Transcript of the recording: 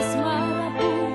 smile.